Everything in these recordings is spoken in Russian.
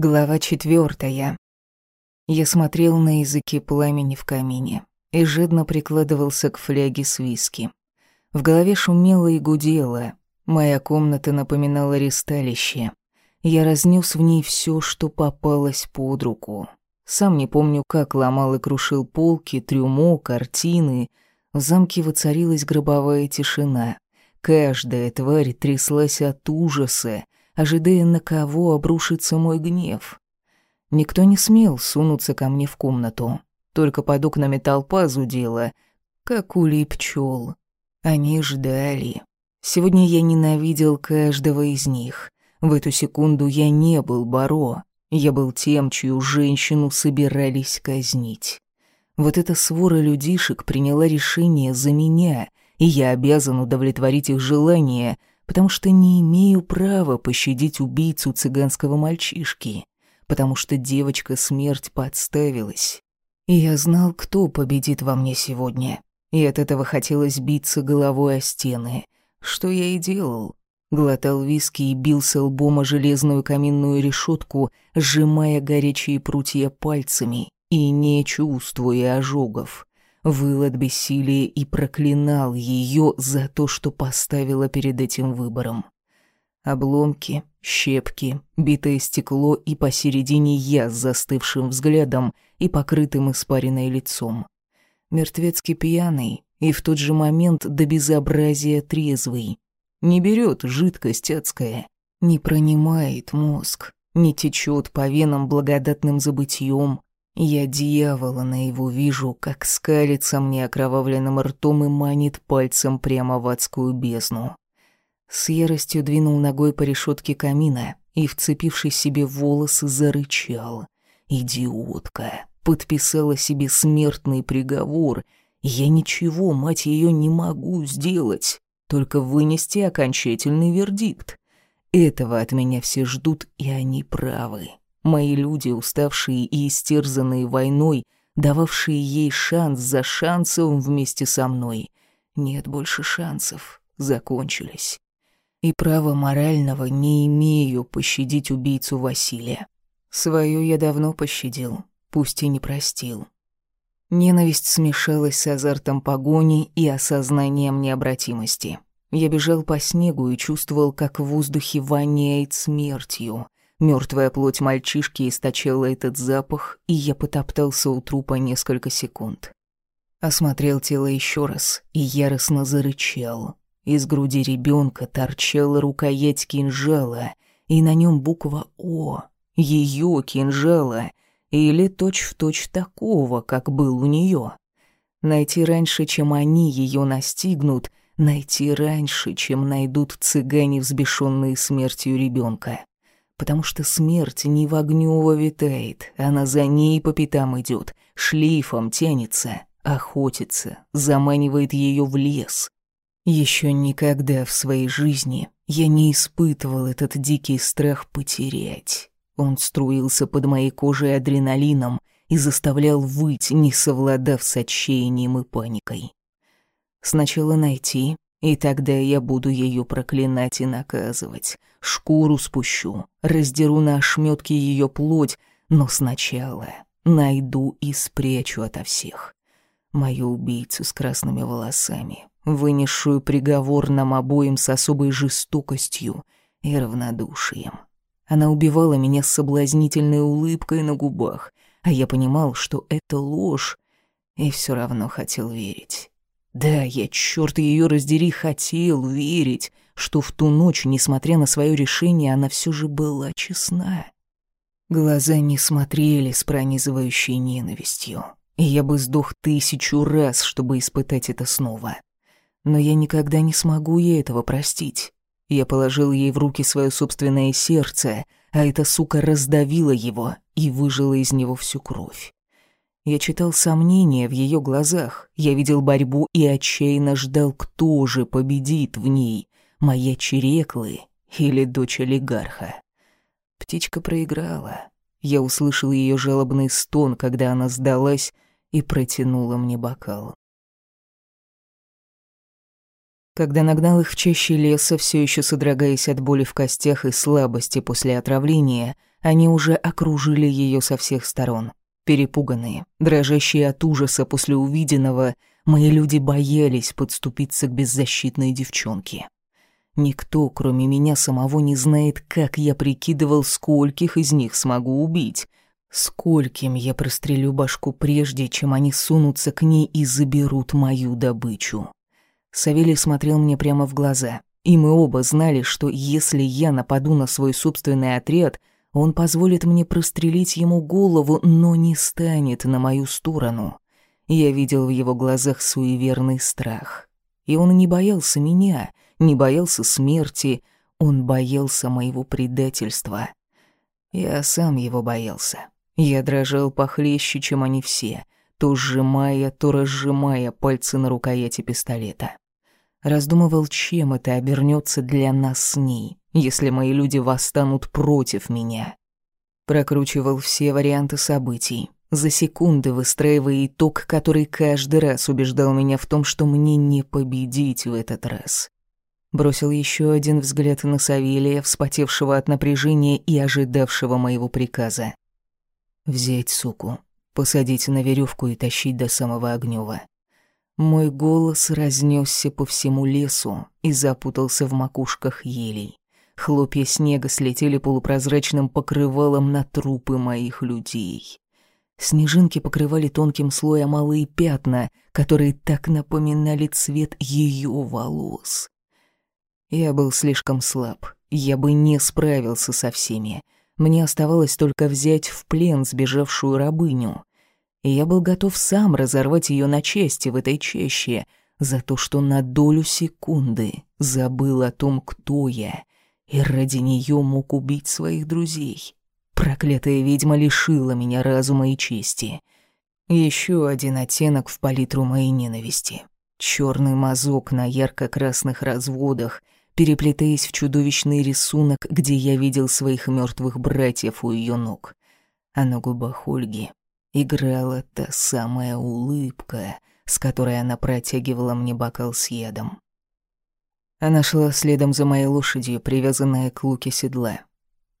Глава четвертая. Я смотрел на языки пламени в камине и жадно прикладывался к фляге с виски. В голове шумело и гудело. Моя комната напоминала ристалище. Я разнес в ней все, что попалось под руку. Сам не помню, как ломал и крушил полки, трюмо, картины. В замке воцарилась гробовая тишина. Каждая тварь тряслась от ужаса, ожидая, на кого обрушится мой гнев. Никто не смел сунуться ко мне в комнату. Только под окнами толпа зудела, как улей пчел. Они ждали. Сегодня я ненавидел каждого из них. В эту секунду я не был Баро. Я был тем, чью женщину собирались казнить. Вот эта свора людишек приняла решение за меня, и я обязан удовлетворить их желание, потому что не имею права пощадить убийцу цыганского мальчишки, потому что девочка смерть подставилась. И я знал, кто победит во мне сегодня, и от этого хотелось биться головой о стены, что я и делал. Глотал виски и бился лбом о железную каминную решетку, сжимая горячие прутья пальцами и не чувствуя ожогов выл от бессилия и проклинал ее за то, что поставила перед этим выбором. Обломки, щепки, битое стекло и посередине я с застывшим взглядом и покрытым испаренной лицом. Мертвецкий пьяный и в тот же момент до безобразия трезвый. Не берет жидкость адская, не пронимает мозг, не течет по венам благодатным забытьем, я дьявола на его вижу, как скалится мне окровавленным ртом и манит пальцем прямо в адскую бездну. С яростью двинул ногой по решетке камина и, вцепившись себе в волосы, зарычал. «Идиотка!» Подписала себе смертный приговор. Я ничего, мать ее, не могу сделать, только вынести окончательный вердикт. Этого от меня все ждут, и они правы. Мои люди, уставшие и истерзанные войной, дававшие ей шанс за шансом вместе со мной. Нет больше шансов, закончились. И права морального не имею пощадить убийцу Василия. Свою я давно пощадил, пусть и не простил. Ненависть смешалась с азартом погони и осознанием необратимости. Я бежал по снегу и чувствовал, как в воздухе воняет смертью. Мертвая плоть мальчишки источала этот запах, и я потоптался у трупа несколько секунд. Осмотрел тело еще раз и яростно зарычал. Из груди ребенка торчала рукоять кинжала, и на нем буква «О», ее кинжала, или точь-в-точь точь такого, как был у нее. Найти раньше, чем они ее настигнут, найти раньше, чем найдут цыгане, взбешенные смертью ребенка потому что смерть не в Огнёво витает, она за ней по пятам идет, шлейфом тянется, охотится, заманивает ее в лес. Еще никогда в своей жизни я не испытывал этот дикий страх потерять. Он струился под моей кожей адреналином и заставлял выть, не совладав с отчаянием и паникой. Сначала найти, и тогда я буду ее проклинать и наказывать. Шкуру спущу, раздеру на ошметки ее плоть, но сначала найду и спрячу ото всех. Мою убийцу с красными волосами, вынесшую приговор нам обоим с особой жестокостью и равнодушием. Она убивала меня с соблазнительной улыбкой на губах, а я понимал, что это ложь, и все равно хотел верить. Да, я, черт ее раздери, хотел верить, что в ту ночь, несмотря на свое решение, она все же была честна. Глаза не смотрели с пронизывающей ненавистью, и я бы сдох тысячу раз, чтобы испытать это снова. Но я никогда не смогу ей этого простить. Я положил ей в руки свое собственное сердце, а эта сука раздавила его и выжила из него всю кровь. Я читал сомнения в ее глазах, я видел борьбу и отчаянно ждал, кто же победит в ней, моя Череклы или дочь олигарха. Птичка проиграла. Я услышал ее жалобный стон, когда она сдалась и протянула мне бокал. Когда нагнал их в чаще леса, все еще содрогаясь от боли в костях и слабости после отравления, они уже окружили ее со всех сторон. Перепуганные, дрожащие от ужаса после увиденного, мои люди боялись подступиться к беззащитной девчонке. Никто, кроме меня самого, не знает, как я прикидывал, скольких из них смогу убить, скольким я прострелю башку прежде, чем они сунутся к ней и заберут мою добычу. Савелий смотрел мне прямо в глаза, и мы оба знали, что если я нападу на свой собственный отряд, он позволит мне прострелить ему голову, но не станет на мою сторону. Я видел в его глазах суеверный страх. И он не боялся меня, не боялся смерти, он боялся моего предательства. Я сам его боялся. Я дрожал похлеще, чем они все — то сжимая, то разжимая пальцы на рукояти пистолета. Раздумывал, чем это обернется для нас с ней, если мои люди восстанут против меня. Прокручивал все варианты событий, за секунды выстраивая итог, который каждый раз убеждал меня в том, что мне не победить в этот раз. Бросил еще один взгляд на Савелия, вспотевшего от напряжения и ожидавшего моего приказа. «Взять суку», посадить на веревку и тащить до самого Огнева. Мой голос разнесся по всему лесу и запутался в макушках елей. Хлопья снега слетели полупрозрачным покрывалом на трупы моих людей. Снежинки покрывали тонким слоем малые пятна, которые так напоминали цвет ее волос. Я был слишком слаб, я бы не справился со всеми. Мне оставалось только взять в плен сбежавшую рабыню и я был готов сам разорвать ее на части в этой чаще за то, что на долю секунды забыл о том, кто я, и ради нее мог убить своих друзей. Проклятая ведьма лишила меня разума и чести. Еще один оттенок в палитру моей ненависти. Черный мазок на ярко-красных разводах, переплетаясь в чудовищный рисунок, где я видел своих мертвых братьев у ее ног. А на губах Ольги играла та самая улыбка, с которой она протягивала мне бокал с ядом. Она шла следом за моей лошадью, привязанная к луке седла.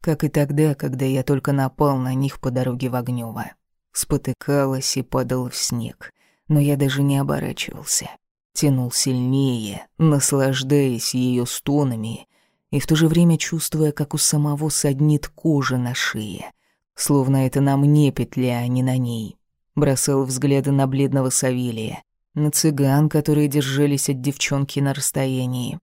Как и тогда, когда я только напал на них по дороге в Огнёво. Спотыкалась и падал в снег, но я даже не оборачивался. Тянул сильнее, наслаждаясь ее стонами и в то же время чувствуя, как у самого саднит кожа на шее, Словно это на мне петля, а не на ней. Бросал взгляды на бледного Савелия, на цыган, которые держались от девчонки на расстоянии.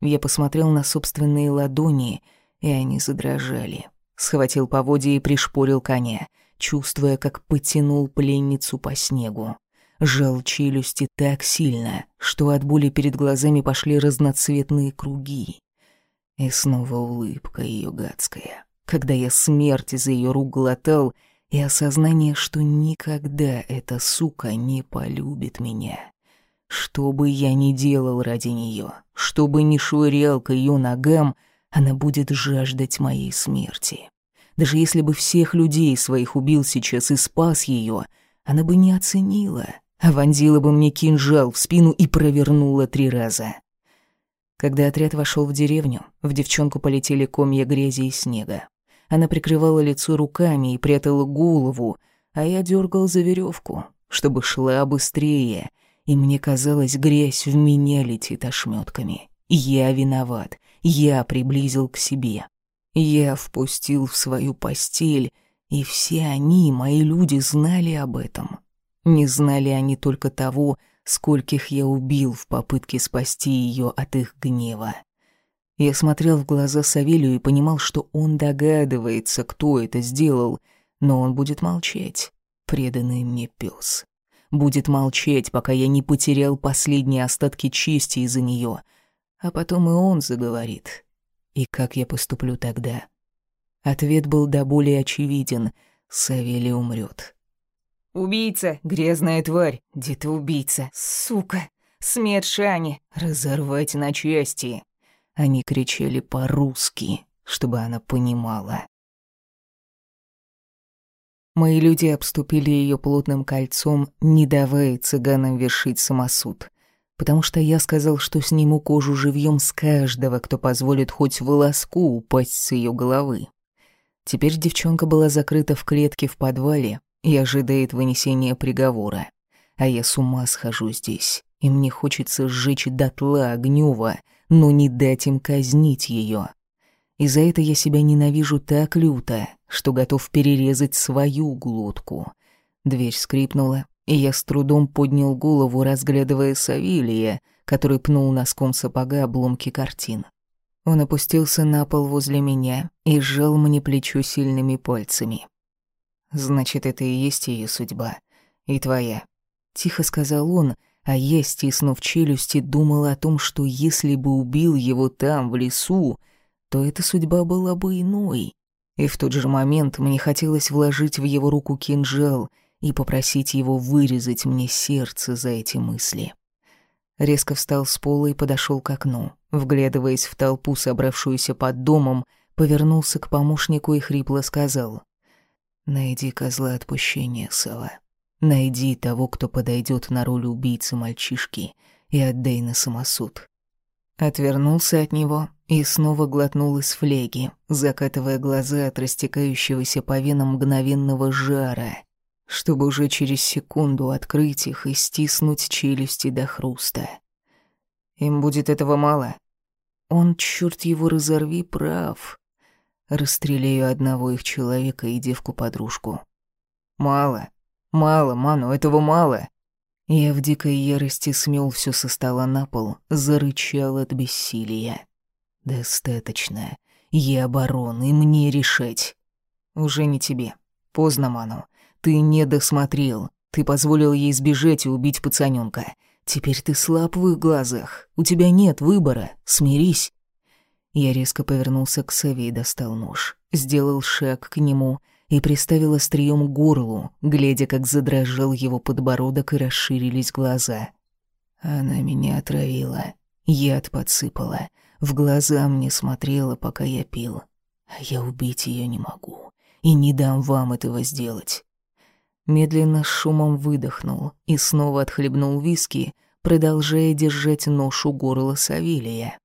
Я посмотрел на собственные ладони, и они задрожали. Схватил поводья и пришпорил коня, чувствуя, как потянул пленницу по снегу. Жал челюсти так сильно, что от боли перед глазами пошли разноцветные круги. И снова улыбка ее гадская когда я смерть из ее рук глотал, и осознание, что никогда эта сука не полюбит меня. Что бы я ни делал ради нее, что бы ни швырял к ее ногам, она будет жаждать моей смерти. Даже если бы всех людей своих убил сейчас и спас ее, она бы не оценила, вонзила бы мне кинжал в спину и провернула три раза. Когда отряд вошел в деревню, в девчонку полетели комья грязи и снега. Она прикрывала лицо руками и прятала голову, а я дергал за веревку, чтобы шла быстрее, и мне казалось, грязь в меня летит ошметками. Я виноват, я приблизил к себе. Я впустил в свою постель, и все они, мои люди, знали об этом. Не знали они только того, скольких я убил в попытке спасти ее от их гнева. Я смотрел в глаза Савелию и понимал, что он догадывается, кто это сделал, но он будет молчать, преданный мне пес. Будет молчать, пока я не потерял последние остатки чести из-за нее, а потом и он заговорит. И как я поступлю тогда? Ответ был до более очевиден. Савелий умрет. «Убийца, грязная тварь, где-то убийца, сука, смерть Шани, разорвать на части». Они кричали по-русски, чтобы она понимала. Мои люди обступили ее плотным кольцом, не давая цыганам вершить самосуд. потому что я сказал, что сниму кожу живьем с каждого, кто позволит хоть волоску упасть с ее головы. Теперь девчонка была закрыта в клетке в подвале и ожидает вынесения приговора. А я с ума схожу здесь, и мне хочется сжечь дотла Огнёва, но не дать им казнить ее. И за это я себя ненавижу так люто, что готов перерезать свою глотку. Дверь скрипнула, и я с трудом поднял голову, разглядывая Савилия, который пнул носком сапога обломки картин. Он опустился на пол возле меня и сжал мне плечо сильными пальцами. «Значит, это и есть ее судьба. И твоя», — тихо сказал он, а я, стиснув челюсти, думал о том, что если бы убил его там, в лесу, то эта судьба была бы иной. И в тот же момент мне хотелось вложить в его руку кинжал — и попросить его вырезать мне сердце за эти мысли. Резко встал с пола и подошел к окну. Вглядываясь в толпу, собравшуюся под домом, повернулся к помощнику и хрипло сказал. «Найди козла отпущения, Сава. Найди того, кто подойдет на роль убийцы мальчишки, и отдай на самосуд». Отвернулся от него и снова глотнул из флеги, закатывая глаза от растекающегося по венам мгновенного жара, чтобы уже через секунду открыть их и стиснуть челюсти до хруста. Им будет этого мало. Он, черт его разорви, прав. Расстреляю одного их человека и девку-подружку. Мало, мало, ману, этого мало. Я в дикой ярости смел все со стола на пол, зарычал от бессилия. Достаточно. Я барон, и мне решать. Уже не тебе. Поздно, Ману. Ты не досмотрел. Ты позволил ей сбежать и убить пацанёнка. Теперь ты слаб в их глазах. У тебя нет выбора. Смирись. Я резко повернулся к Саве и достал нож. Сделал шаг к нему и приставил острием к горлу, глядя, как задрожал его подбородок и расширились глаза. Она меня отравила. Яд подсыпала. В глаза мне смотрела, пока я пил. А я убить ее не могу. И не дам вам этого сделать медленно с шумом выдохнул и снова отхлебнул виски, продолжая держать нож у горла Савелия.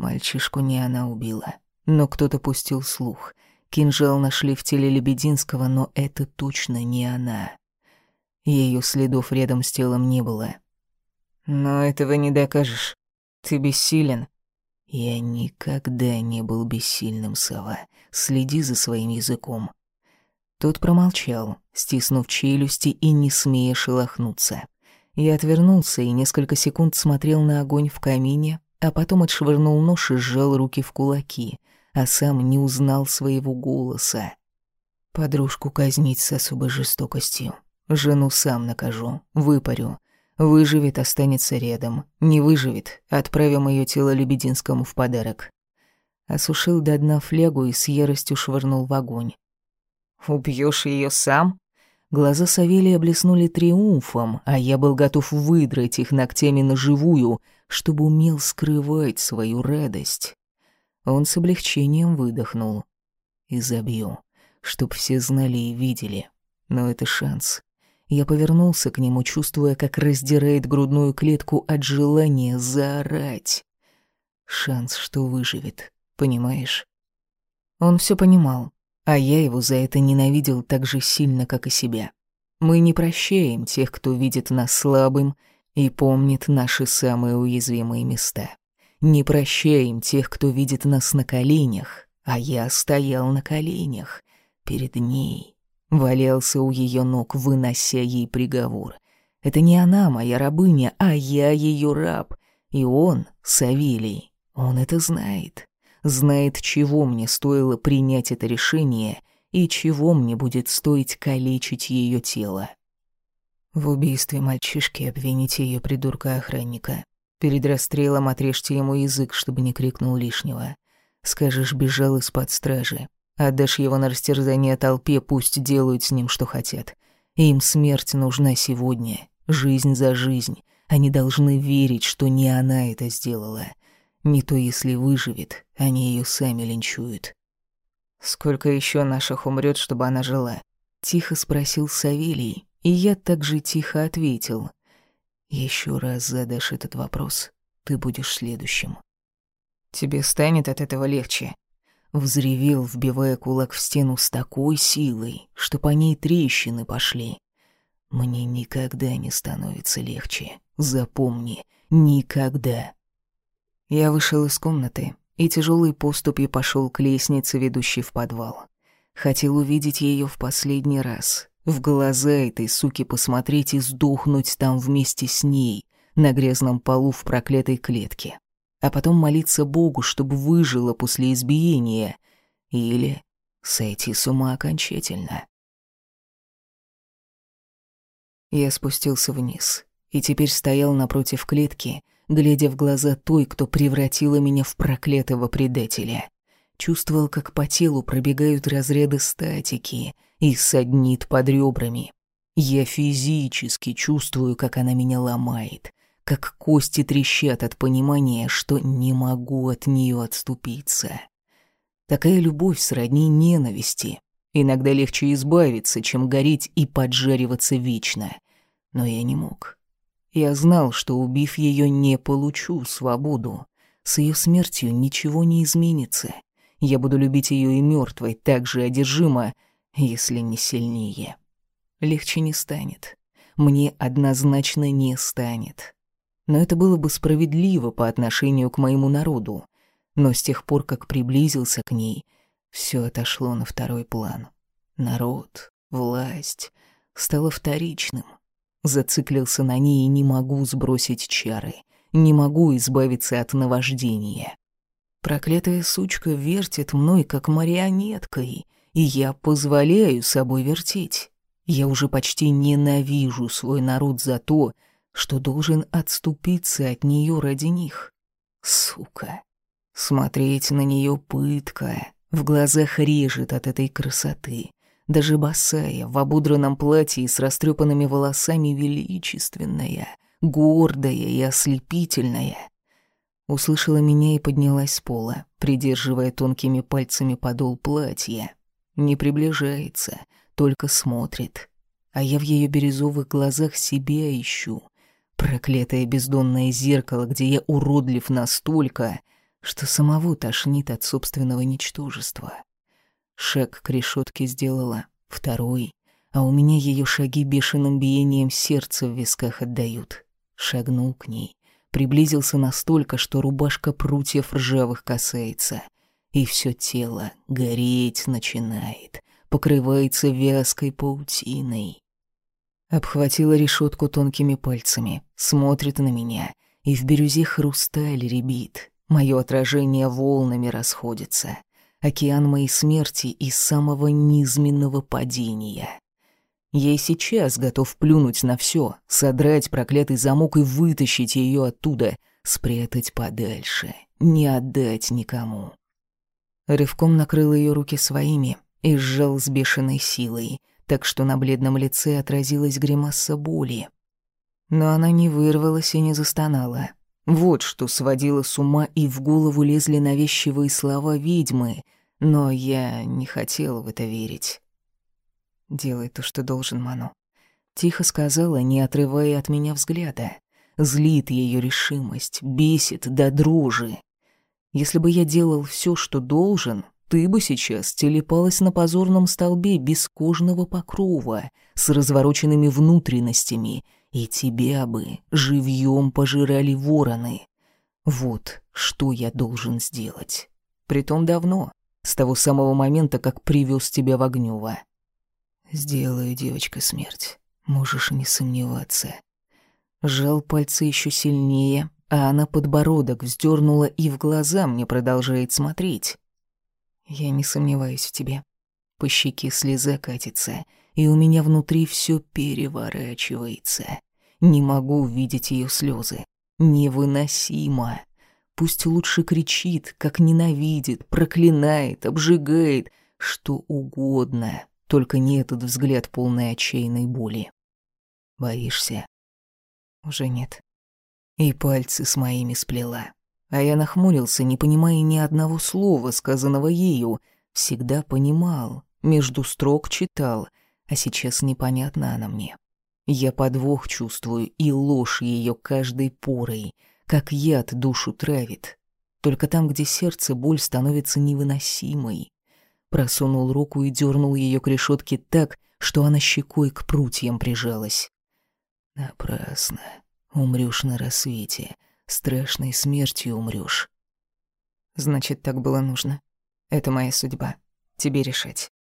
Мальчишку не она убила, но кто-то пустил слух. Кинжал нашли в теле Лебединского, но это точно не она. Ее следов рядом с телом не было. «Но этого не докажешь. Ты бессилен». «Я никогда не был бессильным, сова. Следи за своим языком. Тот промолчал, стиснув челюсти и не смея шелохнуться. Я отвернулся и несколько секунд смотрел на огонь в камине, а потом отшвырнул нож и сжал руки в кулаки, а сам не узнал своего голоса. Подружку казнить с особой жестокостью. Жену сам накажу, выпарю. Выживет, останется рядом. Не выживет, отправим ее тело Лебединскому в подарок. Осушил до дна флягу и с яростью швырнул в огонь. Убьешь ее сам? Глаза Савелия блеснули триумфом, а я был готов выдрать их ногтями на живую, чтобы умел скрывать свою радость. Он с облегчением выдохнул. И забью, чтоб все знали и видели. Но это шанс. Я повернулся к нему, чувствуя, как раздирает грудную клетку от желания заорать. Шанс, что выживет, понимаешь? Он все понимал, а я его за это ненавидел так же сильно, как и себя. Мы не прощаем тех, кто видит нас слабым и помнит наши самые уязвимые места. Не прощаем тех, кто видит нас на коленях, а я стоял на коленях перед ней, валялся у ее ног, вынося ей приговор. Это не она моя рабыня, а я ее раб, и он, Савелий, он это знает знает, чего мне стоило принять это решение и чего мне будет стоить калечить ее тело. В убийстве мальчишки обвините ее придурка-охранника. Перед расстрелом отрежьте ему язык, чтобы не крикнул лишнего. Скажешь, бежал из-под стражи. Отдашь его на растерзание толпе, пусть делают с ним, что хотят. Им смерть нужна сегодня, жизнь за жизнь. Они должны верить, что не она это сделала. Не то если выживет, они ее сами линчуют. «Сколько еще наших умрет, чтобы она жила?» Тихо спросил Савелий, и я также тихо ответил. Еще раз задашь этот вопрос, ты будешь следующим. Тебе станет от этого легче. Взревел, вбивая кулак в стену с такой силой, что по ней трещины пошли. Мне никогда не становится легче. Запомни, никогда. Я вышел из комнаты и тяжелой поступью пошел к лестнице, ведущей в подвал. Хотел увидеть ее в последний раз, в глаза этой суки посмотреть и сдохнуть там вместе с ней, на грязном полу в проклятой клетке. А потом молиться Богу, чтобы выжила после избиения. Или сойти с ума окончательно. Я спустился вниз и теперь стоял напротив клетки, глядя в глаза той, кто превратила меня в проклятого предателя. Чувствовал, как по телу пробегают разряды статики и саднит под ребрами. Я физически чувствую, как она меня ломает, как кости трещат от понимания, что не могу от нее отступиться. Такая любовь сродни ненависти. Иногда легче избавиться, чем гореть и поджариваться вечно. Но я не мог. Я знал, что убив ее, не получу свободу. С ее смертью ничего не изменится. Я буду любить ее и мертвой так же одержимо, если не сильнее. Легче не станет. Мне однозначно не станет. Но это было бы справедливо по отношению к моему народу. Но с тех пор, как приблизился к ней, все отошло на второй план. Народ, власть стало вторичным. Зациклился на ней и не могу сбросить чары. Не могу избавиться от наваждения. Проклятая сучка вертит мной, как марионеткой, и я позволяю собой вертеть. Я уже почти ненавижу свой народ за то, что должен отступиться от нее ради них. Сука. Смотреть на нее пытка. В глазах режет от этой красоты. Даже босая, в обудранном платье и с растрепанными волосами величественная, гордая и ослепительная — Услышала меня и поднялась с пола, придерживая тонкими пальцами подол платья. Не приближается, только смотрит. А я в ее бирюзовых глазах себя ищу. Проклятое бездонное зеркало, где я уродлив настолько, что самого тошнит от собственного ничтожества. Шаг к решетке сделала, второй, а у меня ее шаги бешеным биением сердца в висках отдают. Шагнул к ней, приблизился настолько, что рубашка прутьев ржавых касается, и все тело гореть начинает, покрывается вязкой паутиной. Обхватила решетку тонкими пальцами, смотрит на меня, и в бирюзе хрусталь ребит. Мое отражение волнами расходится. Океан моей смерти и самого низменного падения. Я и сейчас готов плюнуть на все, содрать проклятый замок и вытащить ее оттуда, спрятать подальше, не отдать никому. Рывком накрыл ее руки своими и сжал с бешеной силой, так что на бледном лице отразилась гримаса боли. Но она не вырвалась и не застонала. Вот что сводило с ума, и в голову лезли навязчивые слова ведьмы, но я не хотел в это верить. «Делай то, что должен, Ману», — тихо сказала, не отрывая от меня взгляда. Злит ее решимость, бесит до дрожи. Если бы я делал все, что должен, ты бы сейчас телепалась на позорном столбе без кожного покрова, с развороченными внутренностями, и тебя бы живьем пожирали вороны. Вот что я должен сделать. Притом давно, с того самого момента, как привез тебя в Огнёво. Сделаю, девочка, смерть. Можешь не сомневаться. Жал пальцы еще сильнее, а она подбородок вздернула и в глаза мне продолжает смотреть. Я не сомневаюсь в тебе. По щеке слеза катится, и у меня внутри все переворачивается. Не могу видеть ее слезы. Невыносимо. Пусть лучше кричит, как ненавидит, проклинает, обжигает, что угодно, только не этот взгляд полный отчаянной боли. Боишься? Уже нет. И пальцы с моими сплела. А я нахмурился, не понимая ни одного слова, сказанного ею. Всегда понимал, между строк читал, а сейчас непонятно она мне. Я подвох чувствую и ложь ее каждой порой, как яд душу травит. Только там, где сердце, боль становится невыносимой. Просунул руку и дернул ее к решетке так, что она щекой к прутьям прижалась. Напрасно. Умрешь на рассвете. Страшной смертью умрешь. Значит, так было нужно. Это моя судьба. Тебе решать.